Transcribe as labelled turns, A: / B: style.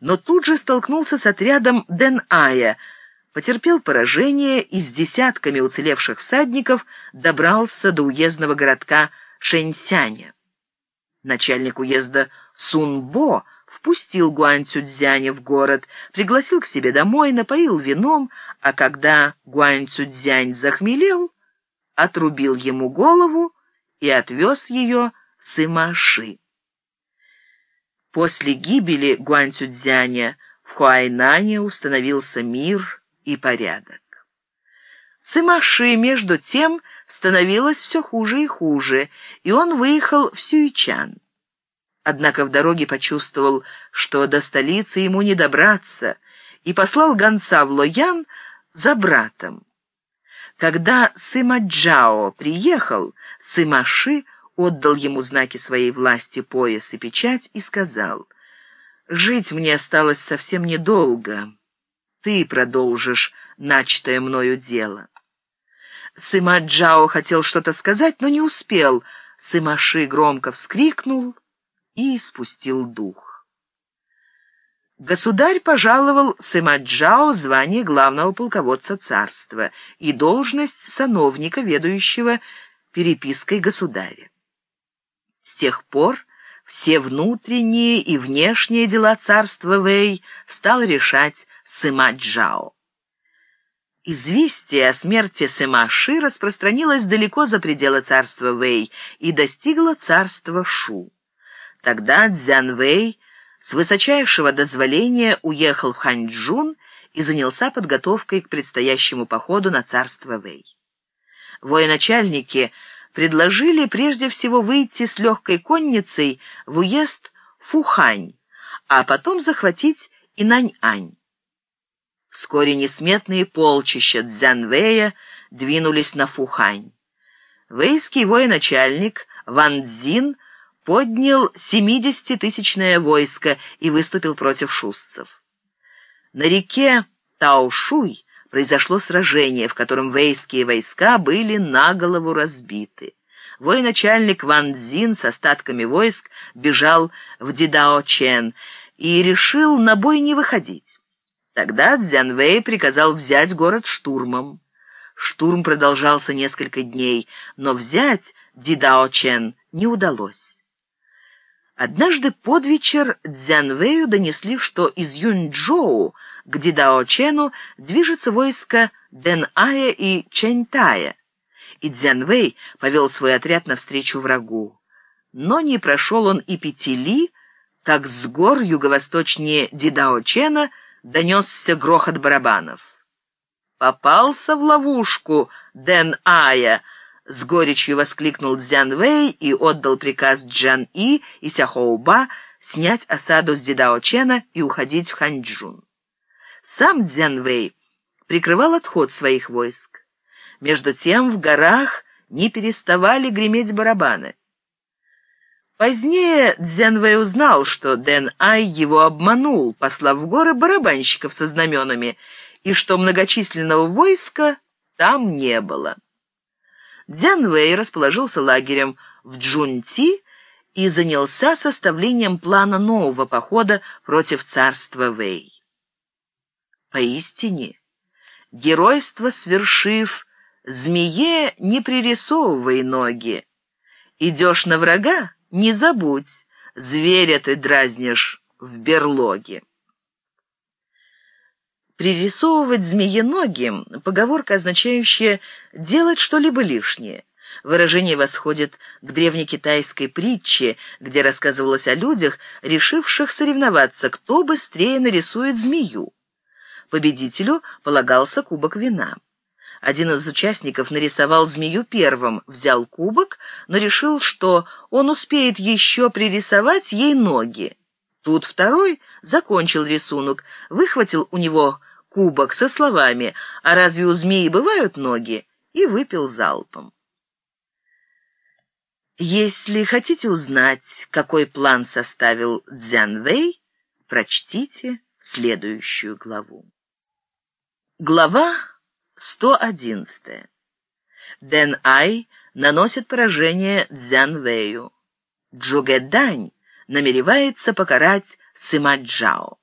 A: но тут же столкнулся с отрядом Ден-Ая, потерпел поражение и с десятками уцелевших всадников добрался до уездного городка Шэньсяня. Начальник уезда Сунбо впустил Гуань Цюцзяня в город, пригласил к себе домой, напоил вином, а когда Гуань Цюцзянь захмелел, отрубил ему голову и отвез ее с Имаши. После гибели Гуань Цюцзяня в Хуайнане установился мир и порядок. Сымаши, между тем, становилось все хуже и хуже, и он выехал в Сюичан. Однако в дороге почувствовал, что до столицы ему не добраться, и послал гонца в Лоян за братом. Когда Сыма Джао приехал, Сымаши отдал ему знаки своей власти, пояс и печать, и сказал, «Жить мне осталось совсем недолго. Ты продолжишь начатое мною дело». Сыма Джао хотел что-то сказать, но не успел. Сымаши громко вскрикнул и испустил дух. Государь пожаловал Сымаджао звание главного полководца царства и должность сановника, ведущего перепиской государя. С тех пор все внутренние и внешние дела царства Вэй стал решать Сымаджао. Известие о смерти Сымаши распространилось далеко за пределы царства Вэй и достигло царства Шу. Тогда Цзянвэй с высочайшего дозволения уехал в Ханчжун и занялся подготовкой к предстоящему походу на царство Вэй. Военачальники предложили прежде всего выйти с легкой конницей в уезд Фухань, а потом захватить Инань-Ань. Вскоре несметные полчища Цзянвэя двинулись на Фухань. Вэйский военачальник Ван Цзин – поднял 70-тысячное войско и выступил против шустцев. На реке Таошуй произошло сражение, в котором вейские войска были на голову разбиты. Военачальник Ван Цзин с остатками войск бежал в Дидао-Чен и решил на бой не выходить. Тогда Цзянвэй приказал взять город штурмом. Штурм продолжался несколько дней, но взять Дидао-Чен не удалось. Однажды под вечер Цзянвэю донесли, что из Юньчжоу к Дидао-Чену движется войско Дэн-Ая и Чэнь-Тая, и Цзянвэй повел свой отряд навстречу врагу. Но не прошел он и пяти ли, как с гор юго-восточнее Дидао-Чена донесся грохот барабанов. «Попался в ловушку Дэн-Ая!» С горечью воскликнул Цзян Вэй и отдал приказ Джан И и Сяхоуба снять осаду с Дидао-Чена и уходить в Ханчжун. Сам Цзян Вэй прикрывал отход своих войск. Между тем в горах не переставали греметь барабаны. Позднее Цзян Вэй узнал, что Дэн Ай его обманул, послав в горы барабанщиков со знаменами, и что многочисленного войска там не было. Дзян Вэй расположился лагерем в Джунти и занялся составлением плана нового похода против царства Вэй. Поистине, геройство свершив, змее не пририсовывай ноги. Идешь на врага, не забудь, зверя ты дразнишь в берлоге. Пририсовывать змееногим — поговорка, означающая «делать что-либо лишнее». Выражение восходит к древнекитайской притче, где рассказывалось о людях, решивших соревноваться, кто быстрее нарисует змею. Победителю полагался кубок вина. Один из участников нарисовал змею первым, взял кубок, но решил, что он успеет еще пририсовать ей ноги. Тут второй закончил рисунок, выхватил у него кубок со словами «А разве у змеи бывают ноги?» и выпил залпом. Если хотите узнать, какой план составил Цзянвэй, прочтите следующую главу. Глава 111. Дэн Ай наносит поражение Цзянвэю. Джугэдань намеревается покарать Сыма Джао.